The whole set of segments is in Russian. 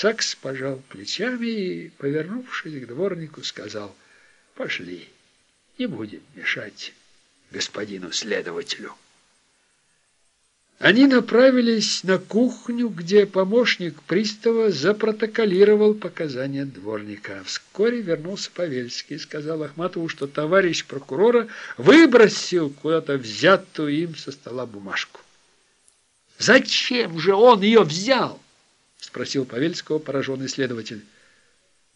Сакс пожал плечами и, повернувшись к дворнику, сказал, «Пошли, не будем мешать господину следователю». Они направились на кухню, где помощник пристава запротоколировал показания дворника. Вскоре вернулся Павельский и сказал Ахматову, что товарищ прокурора выбросил куда-то взятую им со стола бумажку. «Зачем же он ее взял?» – спросил Павельского пораженный следователь.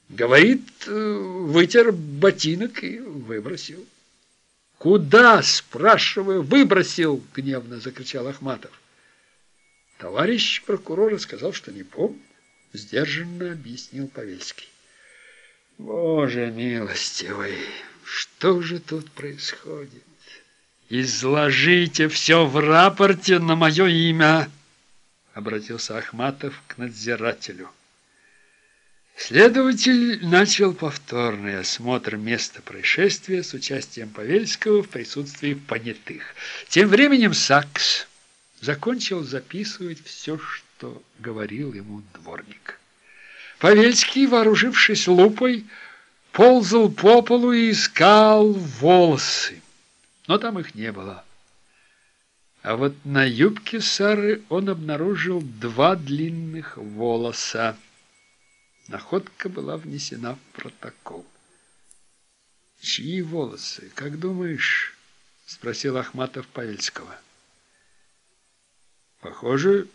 «Говорит, э, вытер ботинок и выбросил». «Куда, спрашиваю, выбросил?» — гневно закричал Ахматов. Товарищ прокурора сказал, что не помнит. Сдержанно объяснил Павельский. Боже милостивый, что же тут происходит? Изложите все в рапорте на мое имя, обратился Ахматов к надзирателю. Следователь начал повторный осмотр места происшествия с участием Павельского в присутствии понятых. Тем временем Сакс закончил записывать все, что говорил ему дворник. Павельский, вооружившись лупой, ползал по полу и искал волосы, но там их не было. А вот на юбке Сары он обнаружил два длинных волоса. Находка была внесена в протокол. «Чьи волосы, как думаешь?» — спросил Ахматов Павельского. «Похоже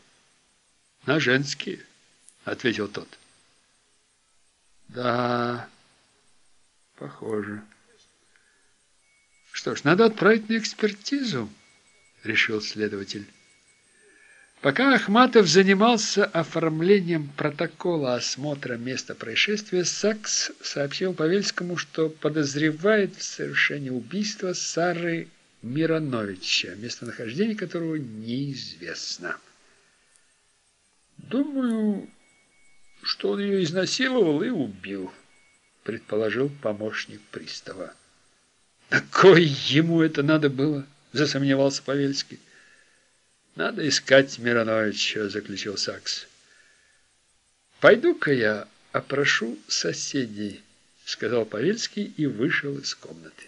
на женские», — ответил тот. «Да, похоже. Что ж, надо отправить на экспертизу», — решил следователь. Пока Ахматов занимался оформлением протокола осмотра места происшествия, Сакс сообщил Павельскому, что подозревает в совершении убийства Сары Мироновича, местонахождение которого неизвестно. «Думаю, что он ее изнасиловал и убил», — предположил помощник пристава. «На кой ему это надо было?» — засомневался Павельский. «Надо искать Мироновича», — заключил Сакс. «Пойду-ка я опрошу соседей», — сказал Павельский и вышел из комнаты.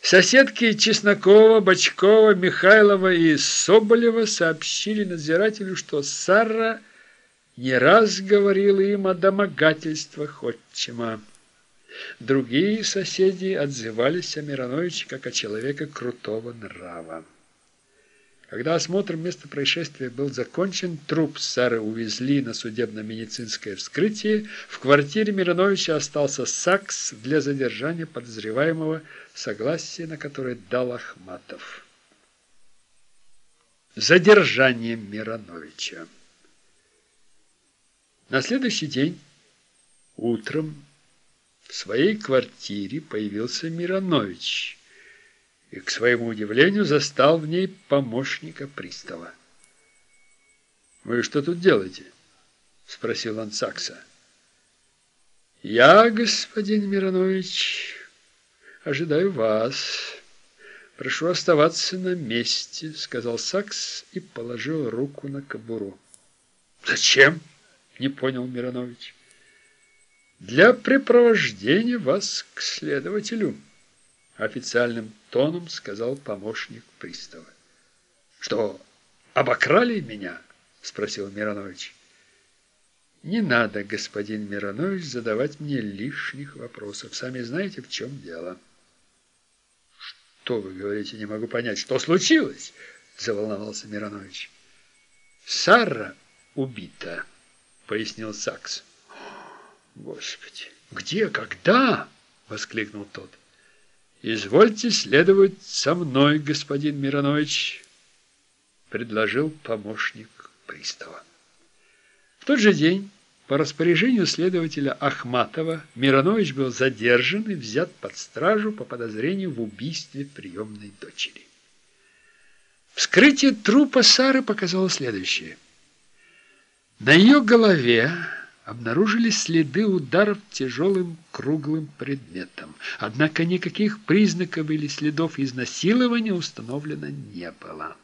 Соседки Чеснокова, Бочкова, Михайлова и Соболева сообщили надзирателю, что Сара не раз говорила им о домогательствах отчима. Другие соседи отзывались о Мироновиче как о человеке крутого нрава. Когда осмотр места происшествия был закончен, труп Сары увезли на судебно-медицинское вскрытие. В квартире Мироновича остался САКС для задержания подозреваемого, согласие на которое дал Ахматов. Задержание Мироновича На следующий день утром в своей квартире появился Миронович и, к своему удивлению, застал в ней помощника пристава. «Вы что тут делаете?» — спросил он Сакса. «Я, господин Миронович, ожидаю вас. Прошу оставаться на месте», — сказал Сакс и положил руку на кобуру. «Зачем?» — не понял Миронович. «Для препровождения вас к следователю» официальным тоном сказал помощник пристава. «Что, обокрали меня?» – спросил Миронович. «Не надо, господин Миронович, задавать мне лишних вопросов. Сами знаете, в чем дело». «Что вы говорите, не могу понять. Что случилось?» – заволновался Миронович. «Сара убита», – пояснил Сакс. «Господи, где, когда?» – воскликнул тот. «Извольте следовать со мной, господин Миронович», — предложил помощник пристава. В тот же день по распоряжению следователя Ахматова Миронович был задержан и взят под стражу по подозрению в убийстве приемной дочери. Вскрытие трупа Сары показало следующее. На ее голове обнаружились следы ударов тяжелым круглым предметом. Однако никаких признаков или следов изнасилования установлено не было.